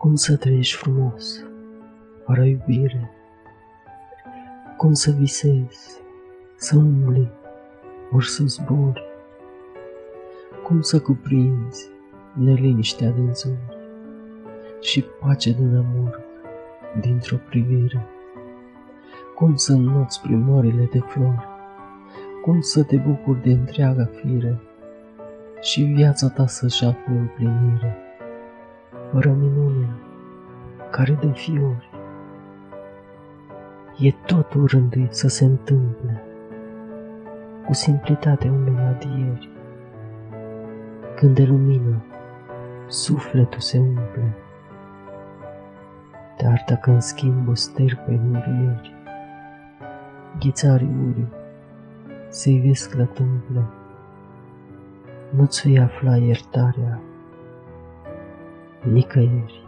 Cum să trăiești frumos, fără iubire? Cum să visezi, să umbli, ori să zbori? Cum să cuprinzi neliniștea din zori și pace din amor dintr-o privire? Cum să înnoți prin mările de flori? Cum să te bucuri de întreaga fire și viața ta să-și afle împlinire? Fără minunea care de fiori E totul rânduit să se întâmple cu simplitatea unei adieri. Când de lumină sufletul se umple, dar dacă în schimb o sterpe învieri, ghițarii uriu se ivesc la tâmple, nu-ți vei afla iertarea не каюсь.